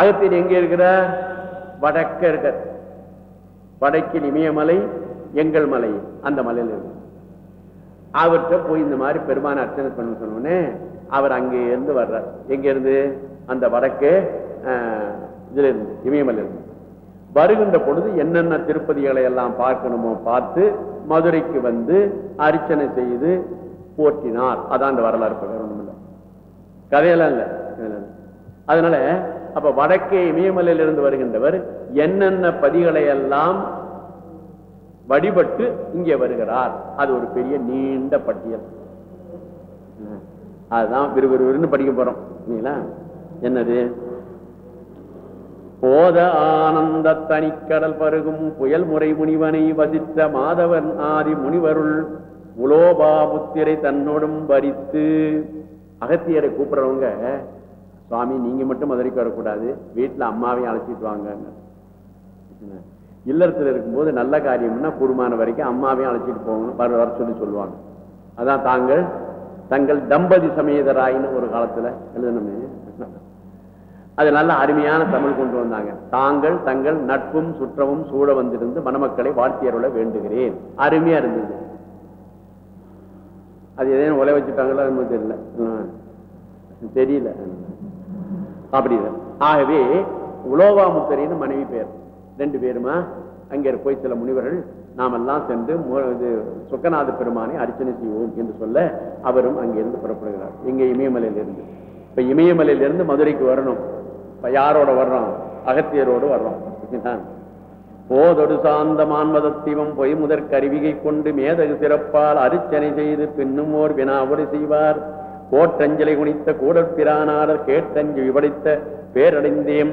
அகத்தியர் எங்கே இருக்கிறார்? வடக்க இருக்க வடக்கில் இமயமலை எங்கள் மலை அந்த மலையில இருக்கு. அவர்கிட்ட போய் இந்த மாதிரி பெருமான அர்ச்சனை பண்ண சொன்னோடனே அவர் அங்கே இருந்து வர்றார். எங்கிருந்து அந்த வடக்கு இதுல இருந்து இமயமலை இருந்து. வருகின்ற பொழுது என்னென்ன திருப்பதிகளை எல்லாம் பார்க்கணுமோ பார்த்து மதுரைக்கு வந்து அர்ச்சனை செய்து போற்றினார். அதான் அந்த வரலாறு கதையெல்லாம் இல்லை. அதனால அப்ப வடக்கே இமயமலையிலிருந்து வருகின்றவர் என்னென்ன பதிகளை எல்லாம் வழிபட்டு இங்கே வருகிறார் அது ஒரு பெரிய நீண்ட பட்டியல். அதுதான் விறுவிறுன்னு படிக்க போறோம் இல்லைங்களா? என்னது? போத ஆனந்த தனிக்கடல் பருகும் புயல் முறை முனிவனை வசித்த மாதவன் ஆதி முனிவருள் உலோபா புத்திரை தன்னோடும் வரித்து அகத்தியரை கூப்பிடுறவங்க சுவாமி நீங்க மட்டும் மதுரைக்கு வரக்கூடாது. வீட்டுல அம்மாவையும் அழைச்சிட்டு வாங்க இல்லறத்துல இருக்கும்போது நல்ல காரியம்னா கூடுமான வரைக்கும் அம்மாவையும் அழைச்சிட்டு போகணும். வர வர சொல்லி சொல்லுவாங்க. அதான் தாங்கள் தங்கள் தம்பதி சமேதராயின்னு ஒரு காலத்துல எழுதணுமே. அது நல்ல அருமையான தமிழ் கொண்டு வந்தாங்க. தாங்கள் தங்கள் நட்பும் சுற்றமும் சூழ வந்திருந்து மணமக்களை வாழ்த்தியருள வேண்டுகிறேன். அருமையா இருந்தது. அது எதையும் உலை வச்சுட்டாங்களோ அது தெரியல. தெரியல. அப்படி ஆகவே உலோவாமுத்தரின்னு மனைவி பேர். ரெண்டு பேருமா? அங்கே போய் சில முனிவர்கள் நாமெல்லாம் சென்று இது சுக்கநாத பெருமானை அர்ச்சனை செய்வோம் என்று சொல்ல அவரும் அங்கிருந்து புறப்படுகிறார். எங்க இமயமலையிலிருந்து இப்ப இமயமலையிலிருந்து மதுரைக்கு வரணும். இப்ப யாரோட வர்றோம்? அகத்தியரோடு வர்றோம். போதொடு சாந்த மான்மதத்தீவம் பொய் முதற் கருவிகை கொண்டு மேதகு சிறப்பால் அரிச்சனை செய்து பின்னும் ஓர் வினாவுரை செய்வார். கோட்டஞ்சலை குனித்த கூடற்பிரானாளர் கேட்டஞ்சு விபடித்த பேரடைந்தேம்.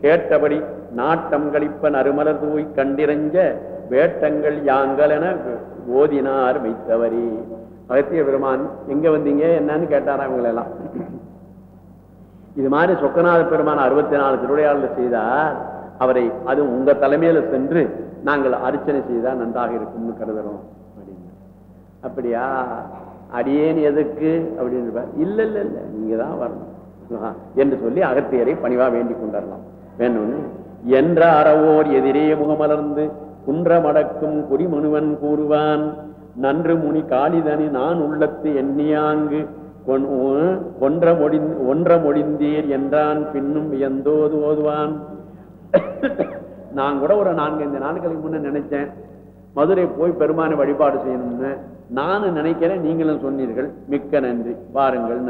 கேட்டபடி நாட்டம் கழிப்பன் அருமலர் தூய் கண்டிரஞ்ச வேட்டங்கள் யாங்கள் என ஓதினார் வைத்தவரே அகத்திய பெருமான் எங்க வந்தீங்க? என்னன்னு கேட்டாரா இவங்களெல்லாம்? இது மாதிரி சொக்கநாத பெருமான் அறுபத்தி நாலு திருவிளையாடல செய்தார். அவரை அது உங்க தலைமையில சென்று நாங்கள் அர்ச்சனை செய்தால் நன்றாக இருக்கும்னு கருதுறோம். அப்படியா? அடியேன் எதுக்கு? அப்படின்னு இல்ல இல்ல இல்ல நீங்க தான் வரணும் என்று சொல்லி அகத்தியரை பணிவா வேண்டிக் கொண்டரலாம். வேணும்னு என்ற அறவோர் எதிரே முகமலர்ந்து குன்ற மடக்கும் குறிமனுவன் கூறுவான் நன்று முனி காளிதனி நான் உள்ளத்து எண்ணியாங்கு உ- ஒன்ற மொழி ஒன்ற மொழிந்தீர் என்றான் பின்னும் எந்தோது ஓதுவான். நான் கூட ஒரு நான்கு ஐந்து நாட்களுக்கு முன்ன நினைச்சேன். மதுரை போய் பெருமானை வழிபாடு செய்யணும்னு நானும் நினைக்கிறேன் நீங்களும் சொன்னீர்கள். மிக்க நன்றி. பாருங்கள்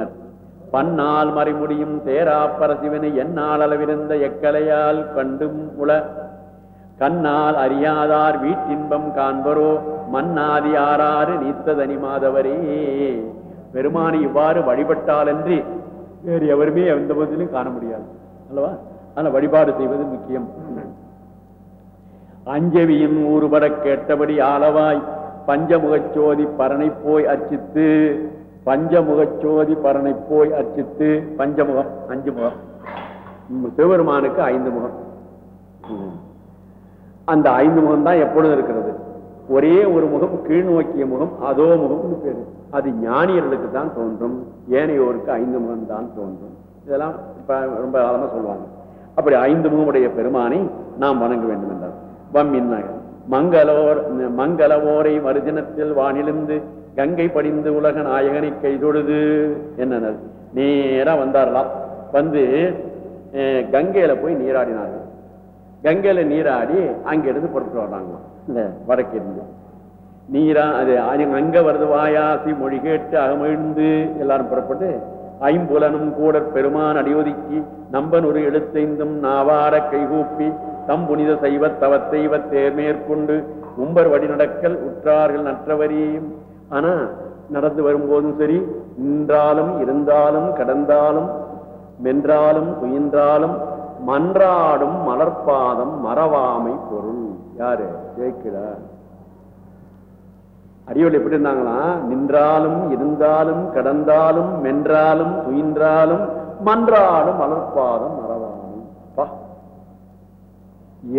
பன்னால் மறைமுடியும் சேரா பரசிவனை என்னால் அளவிருந்த எக்கலையால் கண்டும் உல கண்ணால் அறியாதார் வீட்டின்பம் காண்பரோ மன்னாதி ஆறாறு நீத்ததனி மாதவரே. பெருமானை இவ்வாறு வழிபட்டாலன்றி வேறு எவருமே எந்த பதிலும் காண முடியாது. அல்லவா? ஆனா வழிபாடு செய்வது முக்கியம். அஞ்சவியின் ஊறுபட கேட்டபடி ஆளவாய் பஞ்சமுகச்சோதி பரனை போய் அர்ச்சித்து பஞ்சமுகச்சோதி பரனை போய் அர்ச்சித்து பஞ்சமுகம் அஞ்சு முகம். சிவபெருமானுக்கு ஐந்து முகம். அந்த ஐந்து முகம் தான் எப்பொழுதும் இருக்கிறது. ஒரே ஒரு முகம் கீழ் நோக்கிய முகம் அதோ முகம்னு பேரு. அது ஞானியர்களுக்கு தான் தோன்றும். ஏனையோருக்கு ஐந்து முகம் தான் தோன்றும். இதெல்லாம் இப்ப ரொம்ப காலமா சொல்லுவாங்க. அப்படி ஐந்து முகமுடைய பெருமானை நாம் வணங்க வேண்டும் என்றார். வம்மின்னாக மங்களோர் மங்களவோரை மறுதினத்தில் வானிலிருந்து கங்கை படிந்து உலக நாயகனை கைதொழுது என்னனர் நேரா வந்தாரலாம் வந்து கங்கையில போய் நீராடினார்கள். கங்கையில நீராடி அங்கிருந்து புறப்பட்டு வர்றாங்க இந்த வடக்கிருந்து. நீரா அது அங்க- அங்க வருது வாயாசி மொழி கேட்டு அகமிழ்ந்து எல்லாரும் புறப்பட்டு ஐம்புலனும் கூட பெருமான் அடியொதுக்கி நம்பன் ஒரு எழுத்தைந்தும் நாவார கைகூப்பி தம் புனித செய்வ தவத்தைவ தேர்மேற்கொண்டு உம்பர் வழிநடக்கல் உற்றார்கள் நற்றவரையும் ஆனா நடந்து வரும்போதும் சரி நின்றாலும் இருந்தாலும் கடந்தாலும் மென்றாலும் துயின்றாலும் மன்றாடும் மலர்பாதம் மறவாமை பொருள். யாரு? ஜெயிக்கிறார் அடியோடு எப்படி இருந்தாங்களா? நின்றாலும் இருந்தாலும் கடந்தாலும் மென்றாலும் துயின்றாலும் மன்றாடும் மலர்பாதம்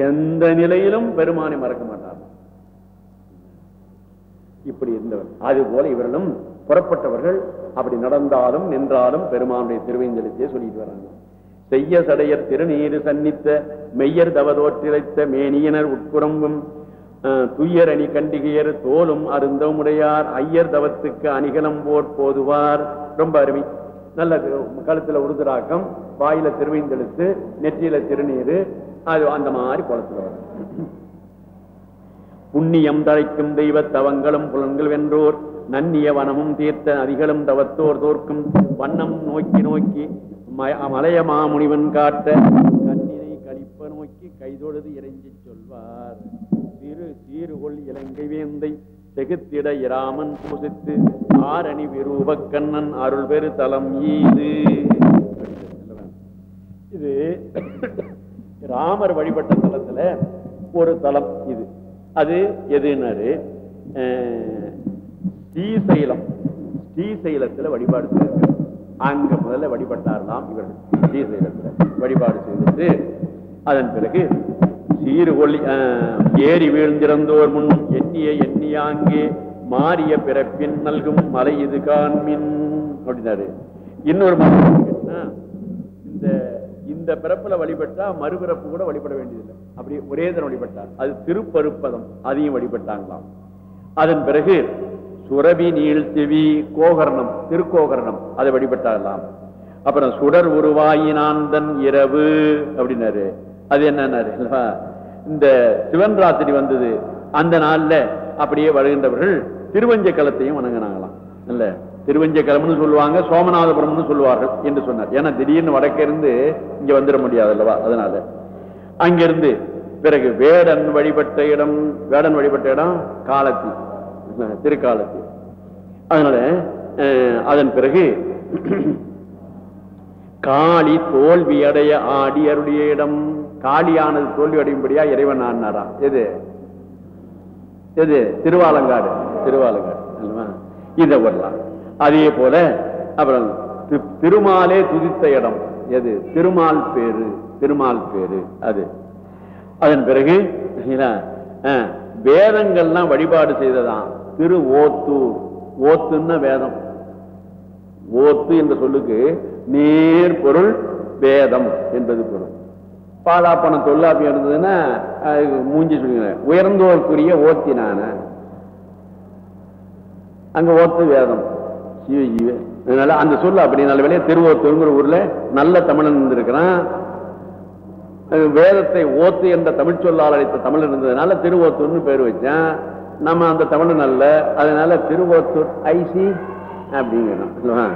எந்த நிலையிலும் பெருமானை மறக்க மாட்டார். இப்படி இருந்தவர். அது போல இவர்களும் புறப்பட்டவர்கள் அப்படி நடந்தாலும் நின்றாலும் பெருமானுடைய திருவேஞ்சலத்தையே சொல்லிட்டு வராங்க. செய்ய சடையர் திருநீர் சன்னித்த மெய்யர் தவதோற்றிழைத்த மேனியனர் உட்புறம்பும் அஹ், துய்யர் அணி கண்டிகையர் தோலும் அருந்தமுடையார் ஐயர் தவத்துக்கு அணிகலம் போர் போதுவார். ரொம்ப அருமை. நல்ல கழுத்துல உருதுராக்கம் வாயில திருவைந்தெழுத்து நெற்றியில திருநீரு அது அந்த மாதிரி குளத்துல வரும். புண்ணியம் தழைக்கும் தெய்வ தவங்களும் புலன்கள் வென்றோர் நன்னிய வனமும் தீர்த்த அதிகளும் தவத்தோர் தோற்கும் வண்ணம் நோக்கி நோக்கி மலைய மாமுனிவன் காட்ட கண்ணினை கழிப்ப நோக்கி கைதொழுது இறைஞ்சி சொல்வார். சிறு சீருகொள் இலங்கை வேந்தை செகுத்திட இராமன் பூசித்து ஆரணி விரூபக் கண்ணன் அருள் பெரு தலம் ஈது. இது ராமர் வழிபட்ட தலத்துல ஒரு தலம் இது. அது எதுனாரு? ஸ்ரீசைலம். ஸ்ரீசைலத்துல வழிபாடு செய்திருக்காரு அங்க முதல்ல வழிபட்டாரலாம் இவர்கள். ஸ்ரீசைலத்துல வழிபாடு செய்துட்டு அதன் பிறகு சீர்கொள்ளி அஹ், ஏறி வீழ்ந்திறந்தோர் முன் எண்ணிய எண்ணியாங்கே மாறிய பிறப்பின் நல்கும் மலை இது காண்மின். அப்படின்னாரு. இன்னொரு இந்த இந்த பிறப்புல வழிபட்டா மறுபிறப்பு கூட வழிபட வேண்டியதில்லை. அப்படி ஒரே தரம் வழிபட்டார் அது திருப்பருப்பதம் அதையும் வழிபட்டாங்களாம். அதன் பிறகு சுரபி நீள் திவி கோகர்ணம் திருக்கோகர்ணம் அதை வழிபட்டாங்களாம் அப்புறம் சுடர் உருவாயினாந்தன் இரவு அப்படின்னாரு. அது என்னன்னாரு? இந்த சிவன் ராத்திரி வந்தது அந்த நாள்ல அப்படியே வருகின்றவர்கள் திருவஞ்ச களத்தையும் வணங்கினாங்களாம். இல்ல திருவஞ்ச களம்னு சொல்லுவாங்க சோமநாதபுரம்னு சொல்லுவார்கள் என்று சொன்னார். ஏன்னா திடீர்னு வடக்கே இருந்து இங்க வந்துட முடியாது அல்லவா? அதனால. அங்கிருந்து பிறகு வேடன் வழிபட்ட இடம் வேடன் வழிபட்ட இடம் காலத்தி திருக்காலத்தி. அதனால அஹ், அதன் பிறகு காளி தோல்வி அடைய ஆடி அருடைய இடம். காளியானது தோல்வி அடையும்படியா இறைவன் ஆனாரா? எது? எது? திருவாலங்காடு. திருவாலங்காடு. அல்லவா? இதை வரலாம் அதே போல அப்புறம் தி- திருமாலே துதித்த இடம். எது? திருமால் பேரு. திருமால் பேரு. அது. அதன் பிறகு வேதங்கள்லாம் வழிபாடு செய்ததான். திரு ஓத்தூர். ஓத்துன்னா வேதம். ஓத்து என்ற சொல்லுக்கு நேர் பொருள் வேதம் என்பது பொருள். பாலாப்பணம் தொல்லாப்பி இருந்ததுன்னா மூஞ்சி சொல்லுங்க உயர்ந்தோருக்குரிய ஓத்தினான அங்க ஓத்து வேதம். ஜீவ ஜீவ. அதனால அந்த சொல்ல அப்படி நல்ல வேலையா திருவோத்தூருங்கிற ஊர்ல நல்ல தமிழன் இருந்திருக்கிறான். வேதத்தை ஓத்து என்ற தமிழ் சொல்லால் அழைத்த தமிழ் இருந்ததுனால திருவோத்தூர்னு பேர் வச்சேன். நம்ம அந்த தமிழ் அல்ல. அதனால திருவோத்தூர் ஐசி அப்படிங்கிறோம்.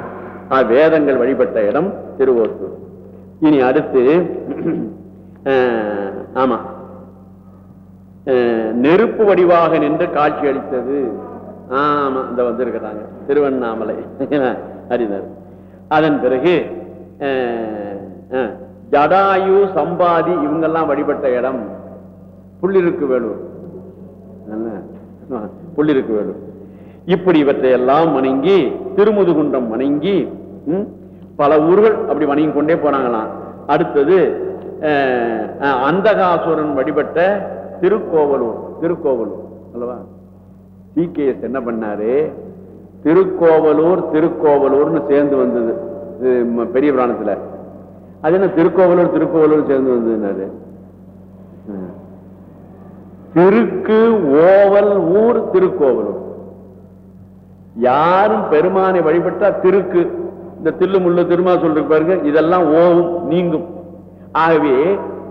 ஆஹ் வேதங்கள் வழிபட்ட இடம் திருவோத்தூர். இனி அடுத்து ஆமா. நெருப்பு வடிவாக நின்று காட்சி அளித்தது. ஆமா இந்த வந்திருக்கிறாங்க. திருவண்ணாமலை. அறிஞர். அதன் பிறகு அஹ், அஹ், ஜடாயு சம்பாதி இவங்கெல்லாம் வழிபட்ட இடம் புள்ளிருக்கு வேலூர். என்ன? புள்ளிருக்கு வேலூர். இப்படி இவற்றை எல்லாம் வணங்கி திருமுதுகுன்றம் வணங்கி பல ஊர்கள் அப்படி வணங்கி கொண்டே போனாங்களாம். அடுத்தது அந்தகாசுரன் வழிபட்ட திருக்கோவலூர் திருக்கோவலூர் அல்லவா? சிகேஎஸ் என்ன பண்ணாரு? திருக்கோவலூர் திருக்கோவலூர்னு சேர்ந்து வந்தது. இது பெரிய புராணத்துல. அது என்ன திருக்கோவலூர் திருக்கோவலூர் சேர்ந்து வந்ததுன்னாரு. திருக்கு ஓவல் ஊர் திருக்கோவலூர். யாரும் பெருமானை வழிபட்டா திருக்கு. இந்த தில்லு முள்ளு திருமா சொல்றது பாருங்க இதெல்லாம் ஓவும் நீங்கும். ஆகவே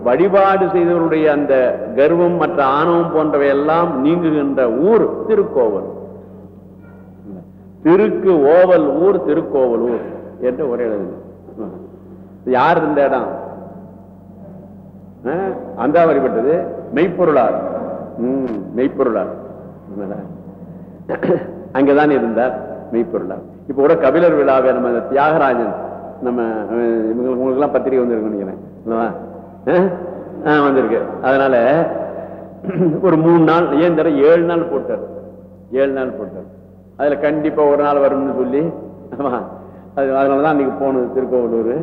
வழிபாடு செய்தவருடைய அந்த கர்வம் மற்ற ஆணவம் போன்றவை எல்லாம் நீங்குகின்ற ஊர் திருக்கோவல் திருக்கு ஓவல் ஊர் திருக்கோவல் ஊர் என்று ஒரே எழுது யார் இருந்த இடம்? அந்த வழிபட்டது மெய்ப்பொருளார். உம் மெய்ப்பொருளார். அங்கதான் இருந்தார் மெய்ப்பொருளார். இப்ப கூட கபிலர் விழாவை நம்ம இந்த தியாகராஜன் நம்ம அஹ், இவங்களுக்கு உங்களுக்கெல்லாம் பத்திரிகை வந்திருக்கு நினைக்கிறேன். வந்திருக்கு. அதனால ஒரு மூணு நாள் ஏன் தர ஏழு நாள் போட்டார். ஏழு நாள் போட்டார். அதுல கண்டிப்பா ஒரு நாள் வரும்னு சொல்லி ஆமா. அது அதனாலதான் அன்னைக்கு போனது திருக்கோவலூர்.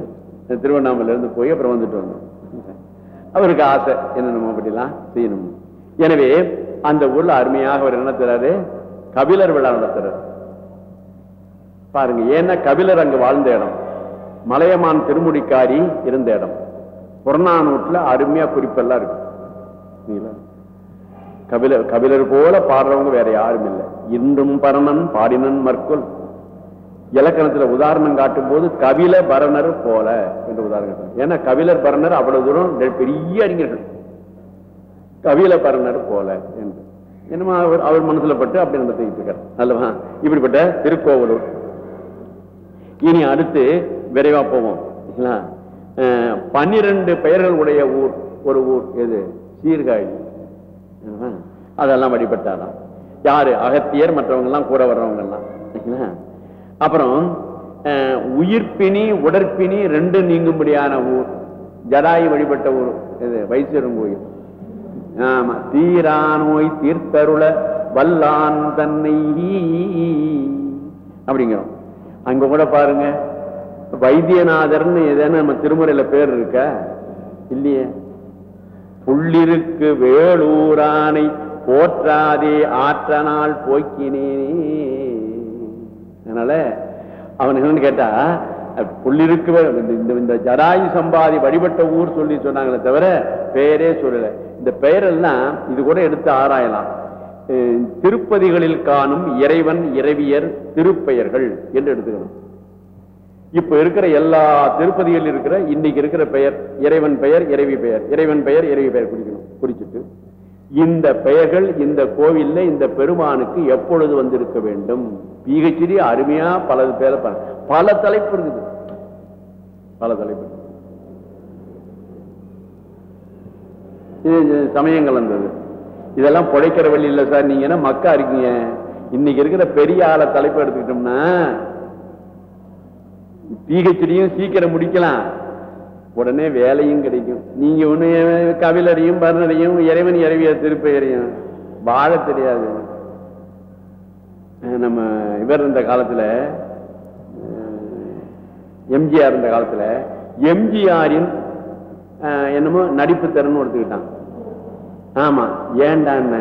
திருவண்ணாமலை இருந்து போய் அப்புறம் வந்துட்டு வந்தோம். அவருக்கு ஆசை என்ன நம்ம அப்படிலாம் செய்யணும். எனவே அந்த ஊர்ல அருமையாக அவர் என்ன நடத்துறாரு கபிலர் விழா நடத்துறாரு. பாருங்க ஏன்னா கபிலர் அங்கு வாழ்ந்த இடம். மலையமான் திருமுடிக்காரி இருந்த இடம். புறநானூற்றுல அருமையா குறிப்பெல்லாம் இருக்கு. கபில கபிலர் கபிலர் போல பாடுறவங்க வேற யாரும் இல்லை. இன்றும் பரணன் பாடினன் மற்கொள் இலக்கணத்துல உதாரணம் காட்டும் போது கபில பரணர் போல என்று உதாரணம் ஏன்னா கபிலர் பரணர் அவ்வளவு தூரம் பெரிய அறிஞர்கள். கபில பரணர் போல என்று. என்னமோ அவர் அவர் மனசுல பட்டு அப்படி நடத்திட்டு இருக்கார் அல்லவா? இப்படிப்பட்ட திருக்கோவலூர். இனி அடுத்து விரைவா போவோம். பன்னிரண்டு பெயர்கள் உடைய ஊர் ஒரு ஊர் எது? சீர்காழி. அதெல்லாம் வழிபட்டாராம் யாரு? அகத்தியர் மற்றவங்க எல்லாம் கூட வர்றவங்க எல்லாம் அப்புறம் உயிர்ப்பினி உடற்பினி ரெண்டு நீங்கும்படியான ஊர். ஜடாயு வழிபட்ட ஊர். இது கோயில். ஆமா தீரா நோய் தீர்த்தருள வல்லான் தன்னை. அப்படிங்கிறோம். அங்க கூட பாருங்க வைத்தியநாதர்னு ஏதேனும் நம்ம திருமுறையில பேர் இருக்க? இல்லையே. புள்ளிருக்கு வேளூரானை போற்றாதே ஆற்றனால் போக்கினேனே. அதனால அவன் என்னன்னு கேட்டா புள்ளிருக்கு இந்த- இந்த இந்த ஜடாயு சம்பாதி வழிபட்ட ஊர் சொல்லி சொன்னாங்களே தவிர பெயரே சொல்லல. இந்த பெயரெல்லாம் இது கூட எடுத்து ஆராயலாம். திருப்பதிகளில் காணும் இறைவன் இறைவியர் திருப்பெயர்கள் என்று எடுத்துக்கணும். இப்ப இருக்கிற எல்லா திருப்பதியில் இருக்கிற இன்னைக்கு இருக்கிற பெயர் இறைவன் பெயர் இறைவி பெயர். இறைவன் பெயர் இறைவி பெயர் குறிக்கணும் குறிச்சிட்டு. இந்த பெயர்கள் இந்த கோவில்ல இந்த பெருமானுக்கு எப்பொழுது வந்திருக்க வேண்டும்? பிஹெச்டி அருமையா பல பேர பல தலைப்பு இருக்குது. பல தலைப்பு இது சமயங்கள் வந்தது இதெல்லாம் பொழைக்கிற வழி இல்லை சார். நீங்க என்ன மக்கா இருக்கீங்க இன்னைக்கு இருக்கிற பெரிய ஆள தலைப்பு எடுத்துக்கிட்டோம்னா பிஹெச்டியும் சீக்கிரம் முடிக்கலாம். உடனே வேலையும் கிடைக்கும். நீங்க ஒண்ணு கவிலரையும் பர்ணரையும் இறைவன் இறைவிய திருப்பெயரையும் வாழ தெரியாது. நம்ம இவர் இருந்த காலத்துல எம்ஜிஆர் இருந்த காலத்துல எம்ஜிஆரின் என்னமோ நடிப்பு திறன் எடுத்துக்கிட்டான் ஆமா ஏண்டான்னு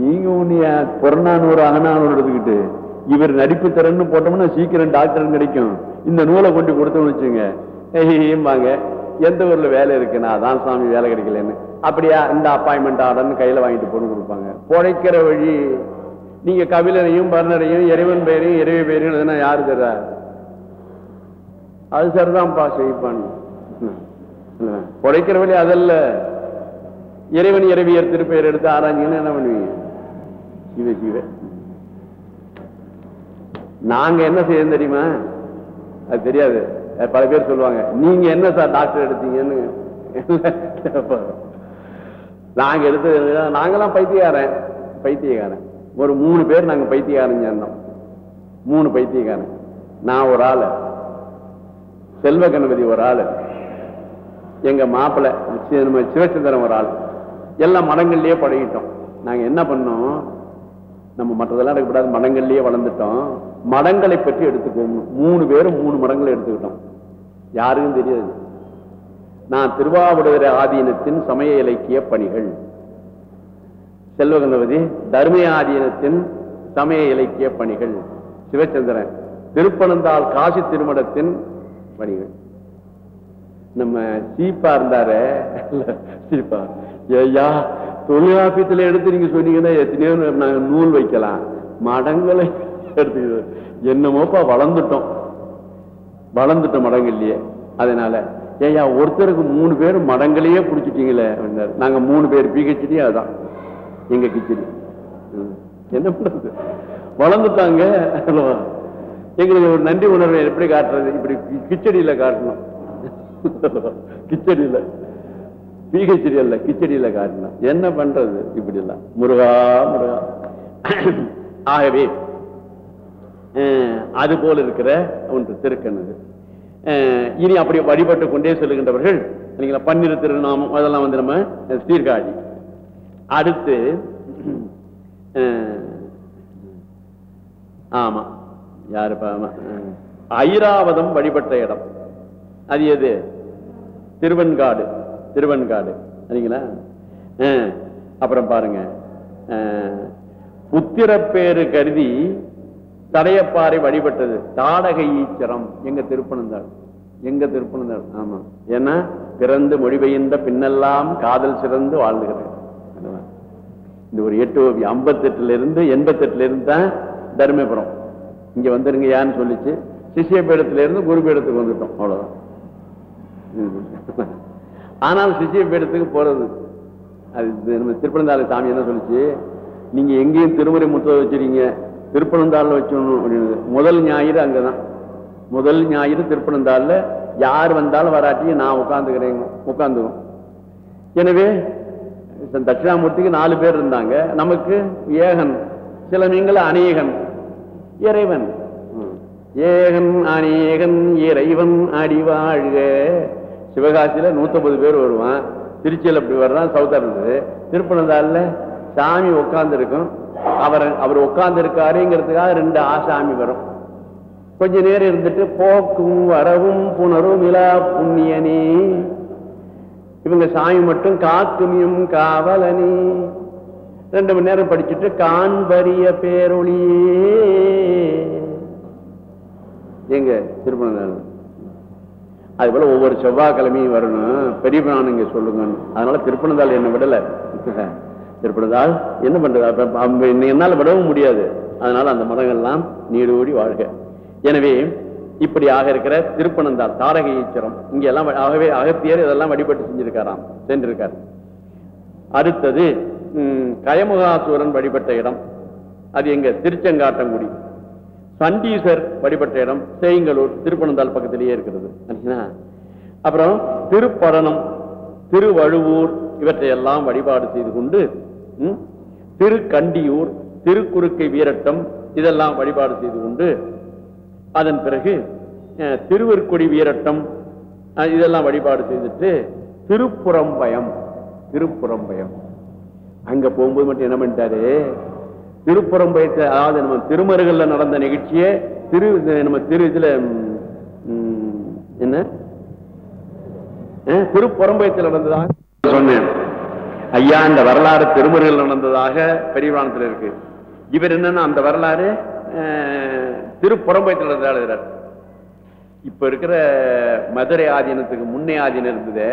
நீங்க ஒண்ணு புறநானூறு அகநானூறு எடுத்துக்கிட்டு இவர் நடிப்பு திறன்னு போட்டோம்னா சீக்கிரம் டாக்டர் கிடைக்கும். இந்த நூலை கொண்டு கொடுத்தோம்னு வச்சுங்க. ஏம்பாங்க எந்த ஊர்ல வேலை இருக்குன்னா அதான் சாமி வேலை கிடைக்கலன்னு. அப்படியா? இந்த அப்பாயின்மெண்ட் ஆர்டர்னு கையில வாங்கிட்டு பொண்ணு கொடுப்பாங்க. பொழைக்கிற வழி நீங்க கபிலரையும் பர்ணரையும் இறைவன் பெயரையும் இறைவி பெயரையும் எழுதுனா யாரு தர்றா? அது சரிதான்ப்பா செய்ப்பான் பொழைக்கிற வழி அதல்ல. இறைவன் இறைவியர் திருப்பெயர் எடுத்து ஆராய்ஞ்சீங்கன்னா என்ன பண்ணுவீங்க? சிவ சிவ. நாங்க என்ன செய்யணும் தெரியுமா? அது தெரியாது. அது பல பேர் சொல்லுவாங்க நீங்க என்ன சார் டாக்டர் எடுத்தீங்கன்னு? நாங்க எடுத்தது நாங்கெல்லாம் பைத்தியக்காரன் பைத்தியக்காரன். ஒரு மூணு பேர் நாங்க பைத்தியக்காரன் சேர்ந்தோம். மூணு பைத்தியக்காரன். நான் ஒரு ஆளு. செல்வ கணபதி ஒரு ஆளு. எங்க மாப்பிள்ளை சிவச்சந்திரன் ஒரு ஆள். எல்லாம் மடங்கள்லயே பழகிட்டோம். நாங்க என்ன பண்ணோம்? நம்ம மற்றதெல்லாம் எடுக்கப்படாது மடங்கள்லயே வளர்ந்துட்டோம். மடங்களை பற்றி எடுத்துக்கோங்க மூணு பேரும் மூணு மடங்களை எடுத்துக்கிட்டோம். யாருக்கும் தெரியாது. நான் திருவாவடுதுறை ஆதீனத்தின் சமய இலக்கிய பணிகள். செல்வகணபதி தர்ம ஆதீனத்தின் சமய இலக்கிய பணிகள். சிவச்சந்திரன் திருப்பனந்தாள் காசி திருமணத்தின் பணிகள். நம்ம சீப்பா இருந்தாரு. சீப்பா. ஐயா தொழிலாபியத்தில் எடுத்து நீங்க சொன்னீங்கன்னா எத்தனையோ நாங்க நூல் வைக்கலாம். மடங்களை எடுத்து என்னமோப்பா வளர்ந்துட்டோம். வளர்ந்துட்டோம் மடங்கு இல்லையே. அதனால ஏயா ஒருத்தருக்கு மூணு பேர் மடங்களையே பிடிச்சிட்டீங்களே அப்படின்னாரு. நாங்க மூணு பேர் பிஹெச்டி அதான். எங்க கிச்சடி. என்ன பண்றது? வளர்ந்துட்டாங்க. எங்களுக்கு ஒரு நன்றி உணர்வை எப்படி காட்டுறது? இப்படி கிச்சடியில காட்டணும். கிச்சடியில. பிஹெச்டி அல்ல கிச்சடியில காட்டினா. என்ன பண்றது? இப்படி எல்லாம் முருகா முருகா. ஆகவே அது போல இருக்கிற ஒன்று திருக்கண்ணது. அஹ், இனி அப்படி வழிபட்டு கொண்டே சொல்லுகின்றவர்கள் இல்லைங்களா பன்னிரு திருநாமம் அதெல்லாம் வந்து நம்ம சீர்காழி. அடுத்து ஆமா யாரு ஐராவதம் வழிபட்ட இடம். அது எது? திருவெண்காடு. திருவன்காடு. சரிங்களா? அப்புறம் பாருங்க. புத்திரப்பேரு கருதி தடையப்பாறை வழிபட்டது. தாடக ஈச்சரம். எங்க திருப்பனந்தாள்? எங்க திருப்பணந்தாள் ஆமா. ஏன்னா பிறந்து மொழிபெயர்ந்த பின்னெல்லாம் காதல் சிறந்து வாழ்ந்துகிறேன். இந்த ஒரு எட்டு ஐம்பத்தெட்டுல இருந்து எண்பத்தெட்டுல இருந்து தான் தருமபுரம். இங்க வந்துருங்க யான்னு சொல்லிச்சு. சிஷிய பீடத்துல இருந்து குரு பீடத்துக்கு வந்துட்டோம். அவ்வளவுதான். ஆனால் சிஷிய பீடத்துக்கு போறது. அது நம்ம திருப்பனந்தாள் சாமி என்ன சொல்லிச்சு? நீங்க எங்கேயும் திருமுறை முத்தம் வச்சிருக்கீங்க. திருப்பனந்தாள்ல வச்சிடணும் அப்படின்னு. முதல் ஞாயிறு அங்கதான். முதல் ஞாயிறு திருப்பனந்தாள்ல. யார் வந்தாலும் வராட்டியும் நான் உட்காந்துக்கிறேங்க உட்காந்துக்கும் எனவே தட்சிணாமூர்த்திக்கு நாலு பேர் இருந்தாங்க. நமக்கு ஏகன் சில நீங்கள அநேகன். இறைவன். ஏகன் அநேகன் இறைவன் அடி வாழ்க சிவகாசியில் நூத்தம்பது பேர் வருவான். திருச்சியில் அப்படி வர்றான் சவுத்தா இருந்தது திருப்பனந்தாள்ல சாமி உட்கார்ந்து இருக்கும் அவர் அவர் உட்காந்துருக்காருங்கிறதுக்காக ரெண்டு ஆசாமி வரும். கொஞ்ச நேரம் இருந்துட்டு போக்கும் வரவும் புணரும் இலா புண்ணியனி. இவங்க சாமி மட்டும் காக்குமியும் காவலனி. ரெண்டு மணி நேரம் படிச்சுட்டு காண்பரிய பேரொளியே எங்க திருப்பணம் அது போல ஒவ்வொரு செவ்வாய்க்கிழமையும் வரணும். பெரிய இங்க சொல்லுங்க அதனால திருப்பணந்தாள் என்ன விடல. திருப்பணந்தாள் என்ன பண்றது? அப்ப அப்ப என்னால விடவும் முடியாது. அதனால அந்த மதங்கள்லாம் நீடோடி வாழ்க. எனவே இப்படியாக இருக்கிற திருப்பணந்தாள் தாரக ஈச்சரம் இங்க எல்லாம் ஆகவே அகத்தியர் இதெல்லாம் வழிபட்டு செஞ்சிருக்காராம் சென்றிருக்கார். அடுத்தது கயமுகாசூரன் வழிபட்ட இடம். அது எங்க? திருச்செங்காட்டங்குடி. சண்டீசர் வழிபட்ட இடம் சேயங்கலூர் திருப்பனந்தாள் பக்கத்திலேயே இருக்கிறது. அப்புறம் திருப்பரணம் திருவழுவூர் இவற்றையெல்லாம் வழிபாடு செய்து கொண்டு திருக்கண்டியூர் திருக்குறுக்கை வீரட்டம் இதெல்லாம் வழிபாடு செய்து கொண்டு அதன் பிறகு அஹ், திருவருக்குடி வீரட்டம் அஹ், இதெல்லாம் வழிபாடு செய்துட்டு திருப்புறம்பயம் திருப்புறம்பயம். அங்க போகும்போது மட்டும் என்ன பண்ணிட்டாரு? திருப்புறம்பயத்தை அதாவது நம்ம திருமருகல்ல நடந்த நிகழ்ச்சியே திரு இது நம்ம திரு இதுல என்ன? அஹ், திருப்புறம்பயத்தில் நடந்ததாக சொன்னேன். ஐயா இந்த வரலாறு திருமருகல் நடந்ததாக பெரியவானத்தில் இருக்கு. இவர் என்னன்னா அந்த வரலாறு திருப்புறம்பயத்தில் நடந்ததாக எழுதுறார். இப்ப இருக்கிற மதுரை ஆதீனத்துக்கு முன்னே ஆதீனம் இருந்ததே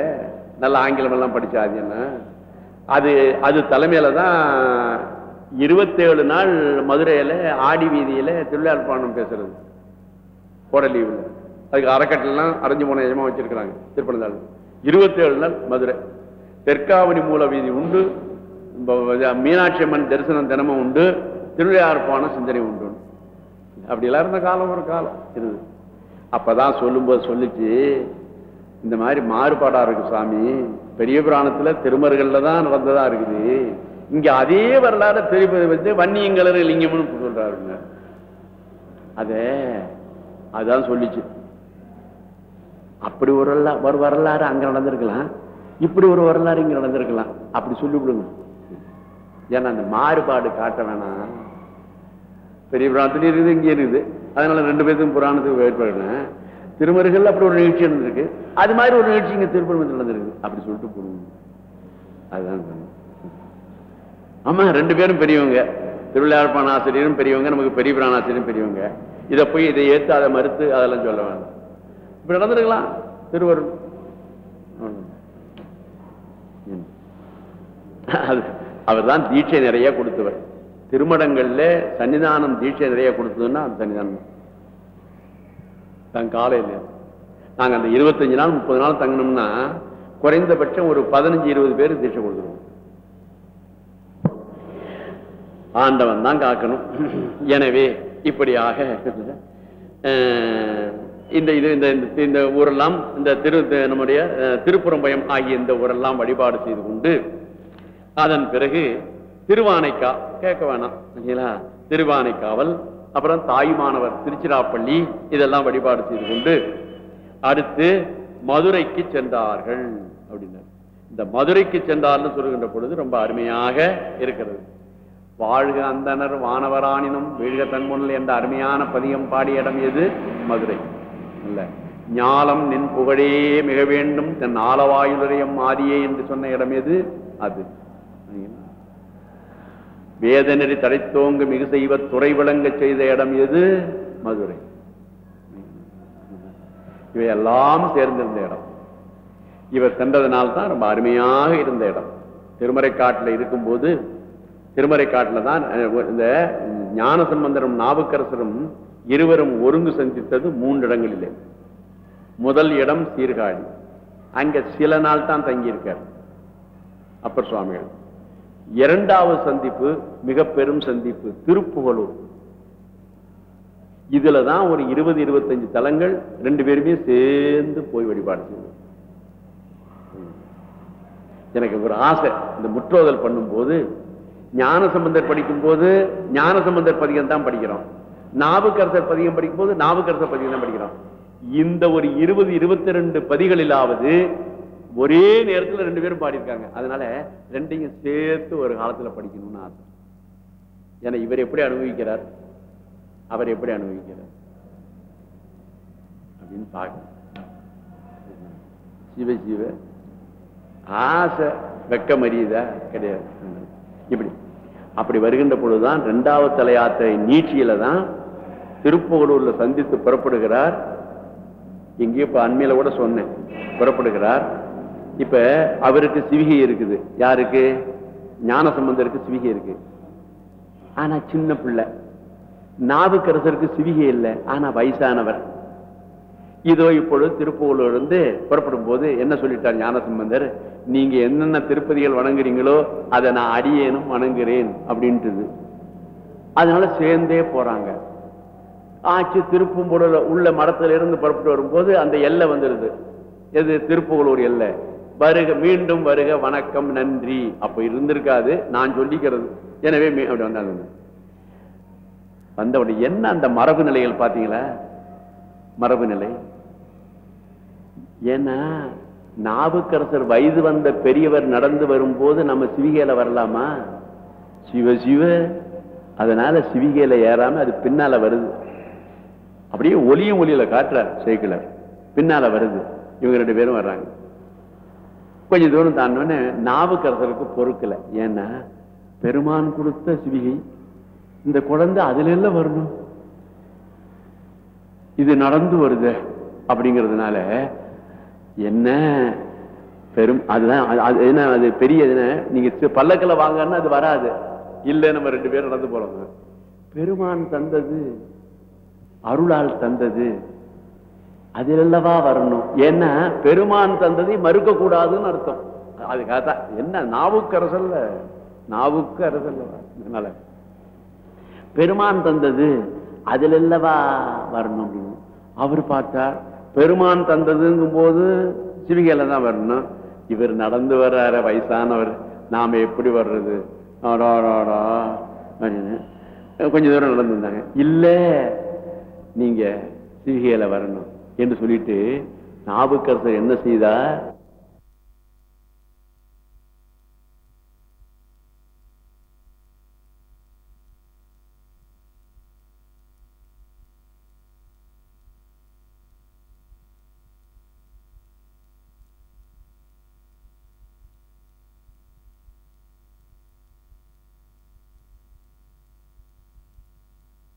நல்ல ஆங்கிலம் எல்லாம் படிச்ச ஆதீனம். அது அது தலைமையில தான் இருபத்தேழு நாள் மதுரையில் ஆடி வீதியில் திருவிழாற்பாணம் பேசுறது. கோட அதுக்கு அறக்கட்டெல்லாம் அரைஞ்சு போன எஜமா வச்சிருக்கிறாங்க திருப்பனந்தாள். இருபத்தேழு நாள் மதுரை. தெற்காவணி மூல வீதி உண்டு. மீனாட்சி அம்மன் தரிசனம் தினமும் உண்டு. திருவிழாப்பான சிந்தனை உண்டு. அப்படிலாம் இருந்த காலம் ஒரு காலம். இருந்தது. அப்பதான் சொல்லும்போது சொல்லிச்சு இந்த மாதிரி மாறுபாடா இருக்கு சாமி. பெரிய புராணத்துல திருமருகல்ல தான் நடந்ததா இருக்குது. இங்க அதே வரலாறு திருப்பதி வந்து வன்னியங்களர் லிங்கம்னு சொல்றாருங்க. அதே அதான் சொல்லிச்சு. அப்படி ஒரு ஒரு வரலாறு அங்க நடந்திருக்கலாம். இப்படி ஒரு வரலாறு இங்க நடந்திருக்கலாம். அப்படி சொல்லிவிடுங்க. ஏன்னா அந்த மாறுபாடு காட்ட வேணாம். பெரிய புராணத்துல இருக்குது இங்க இருக்குது. அதனால ரெண்டு பேருக்கும் புராணத்துக்கு வேறுபடுறேன் திருமருகள் அப்படி ஒரு நிகழ்ச்சி நடந்திருக்கு. அது மாதிரி ஒரு நிகழ்ச்சி இங்க திருப்பரமத்தில் நடந்திருக்கு. அப்படி சொல்லிட்டு போடுவோம் அதுதான் ஆமா ரெண்டு பேரும் பெரியவங்க. திருவிழாப்பான ஆசிரியரும் பெரியவங்க நமக்கு பெரிய பிராணாசிரியரும் பெரியவங்க. இதை போய் இதை ஏத்து அதை மறுத்து அதெல்லாம் சொல்ல வேண்டாம் இப்படி நடந்திருக்கலாம் திருவருள். அவர் தான் தீட்சை நிறைய கொடுத்தவர். திருமடங்கள்ல சன்னிதானம் தீட்சை நிறைய கொடுத்ததுன்னா அந்த சன்னிதானம். தான். காலையில். காலையில அந்த இருபத்தஞ்சு நாள் முப்பது நாள் தங்கினோம்னா குறைந்தபட்சம் ஒரு பதினஞ்சு இருபது பேருக்கு தீட்சை கொடுத்துருவோம். ஆண்டவன் தான் காக்கணும். எனவே இப்படியாக இந்த இது இந்த இந்த- இந்த ஊரெல்லாம் இந்த திரு நம்முடைய திருப்புறம்பயம் ஆகிய இந்த ஊரெல்லாம் வழிபாடு செய்து கொண்டு அதன் பிறகு திருவானைக்கா கேட்க வேணாம் சரிங்களா? திருவானைக்காவல் அப்புறம் தாய்மானவர் திருச்சிராப்பள்ளி இதெல்லாம் வழிபாடு செய்து கொண்டு அடுத்து மதுரைக்கு சென்றார்கள் அப்படின்னார். இந்த மதுரைக்கு சென்றார்னு சொல்லுகின்ற பொழுது ரொம்ப அருமையாக இருக்கிறது. வாழ்க அந்தனர் வானவரானினும் வீழ்க தன்முன்னல் என்ற அருமையான பதியம் பாடிய இடம் எது? மதுரை. இல்ல ஞாலம் நின் புகழே மிக வேண்டும் தன் ஆலவாயுடைய ஆதியே என்று சொன்ன இடம் எது? அது. வேதநெறி தடைத்தோங்கு மிகு செய்வ துறை விளங்க செய்த இடம் எது? மதுரை. இவையெல்லாம் சேர்ந்திருந்த இடம். இவர் சென்றதனால் தான் ரொம்ப அருமையாக இருந்த இடம். திருமறைக்காட்டில் இருக்கும்போது திருமறை காட்டில் தான் இந்த ஞான சம்பந்தரும் நாவுக்கரசரும் இருவரும் ஒருங்கு சந்தித்தது மூன்று இடங்களிலே. முதல் இடம் சீர்காழி. அங்க சில நாள் தான் தங்கியிருக்கார் அப்பர் சுவாமிகள். இரண்டாவது சந்திப்பு மிக பெரும் சந்திப்பு திருப்புகலூர் இதுல தான் ஒரு இருபது இருபத்தஞ்சு தலங்கள் ரெண்டு பேருமே சேர்ந்து போய் வழிபாடு செய்வோம். எனக்கு ஒரு ஆசை இந்த முற்றோதல் பண்ணும்போது ஞான சம்பந்தர் படிக்கும் போது ஞான சம்பந்தர் பதிகம் தான் படிக்கிறோம். நாவுக்கரசர் பதிகம் படிக்கும் போது நாவுக்கரசர் பதிகம் தான் படிக்கிறோம். இந்த ஒரு இருபது இருபத்தி ரெண்டு பதிகளிலாவது ஒரே நேரத்துல ரெண்டு பேரும் பாடியிருக்காங்க. அதனால ரெண்டையும் சேர்த்து ஒரு காலத்துல படிக்கணும்னு ஆசை. ஏன்னா இவர் எப்படி அனுபவிக்கிறார்? அவர் எப்படி அனுபவிக்கிறார்? அப்படின்னு பார்க்கணும். சிவ சிவ. ஆசை வெக்க மரியுதா கிடையாது. இப்படி. அப்படி வருகின்ற பொழுதுதான் இரண்டாவது தலை யாத்திரை நீட்சியில தான் திருப்புகலூர்ல சந்தித்து புறப்படுகிறார். எங்கேயோ இப்ப அண்மையில கூட சொன்னேன் புறப்படுகிறார். இப்ப அவருக்கு சிவிகை இருக்குது. யாருக்கு? ஞான சம்பந்தருக்கு சிவிகை இருக்கு. ஆனா சின்ன பிள்ளை. நாவுக்கரசருக்கு சிவிகை இல்லை. ஆனா வயசானவர். இதோ இப்பொழுது திருப்புகலூர் இருந்து புறப்படும் போது என்ன சொல்லிட்டார் ஞானசம்பந்தர்? நீங்க என்னென்ன திருப்பதிகள் வணங்குறீங்களோ அதை நான் அடியேனும் வணங்குறேன் அப்படின்ட்டு அதனால சேர்ந்தே போறாங்க. ஆச்சு திருப்பும்புடல உள்ள மடத்துல இருந்து புறப்பட்டு வரும்போது அந்த எல்லை வந்துருது. எது? திருப்புகலூர் எல்லை. வருக மீண்டும் வருக வணக்கம் நன்றி. அப்ப இருந்திருக்காது. நான் சொல்லிக்கிறது. எனவே அப்படி வந்தாங்க. வந்தவுடனே என்ன அந்த மரபு நிலைகள் பாத்தீங்களா மரபு நிலை ஏன்னா நாவுக்கரசர் வயது வந்த பெரியவர் நடந்து வரும்போது நம்ம சிவிகையில வரலாமா? சிவ சிவ. அதனால சிவிகையில ஏறாம அது பின்னால வருது. அப்படியே ஒலியும் ஒலியில காட்டுறார் சைக்கிளர் பின்னால வருது. இவங்க ரெண்டு பேரும் வர்றாங்க. கொஞ்ச தூரம் தாண்டோன்னு நாவுக்கரசருக்கு பொறுக்கல. ஏன்னா பெருமான் கொடுத்த சிவிகை இந்த குழந்தை அதுல எல்லாம் வரணும். இது நடந்து வருது அப்படிங்கிறதுனால என்ன? பெரும் அதுதான் அது- அது என்ன அது பெரிய என்ன? நீங்க பல்லக்கில் வாங்கன்னா அது வராது. இல்லை நம்ம ரெண்டு பேரும் நடந்து போறோம். பெருமான் தந்தது அருளால் தந்தது அதிலல்லவா வரணும்? ஏன்னா பெருமான் தந்ததை மறுக்க கூடாதுன்னு அர்த்தம் அதுக்காக தான் என்ன நாவுக்கரசல்ல நாவுக்கு அரசல்ல அதனால பெருமான் தந்தது அதிலல்லவா வரணும் அப்படின்னு. அவர் பார்த்தார் பெருமான் தந்ததுங்கும் போது சிவிகையில தான் வரணும். இவர் நடந்து வர்றார வயசானவர். நாம எப்படி வர்றது? அடாடாடா. அப்படின்னு. கொஞ்ச தூரம் நடந்துருந்தாங்க. இல்லை இல்ல நீங்க சிவிகையில வரணும். என்று சொல்லிட்டு நாபுக்கரசர் என்ன செய்தார்?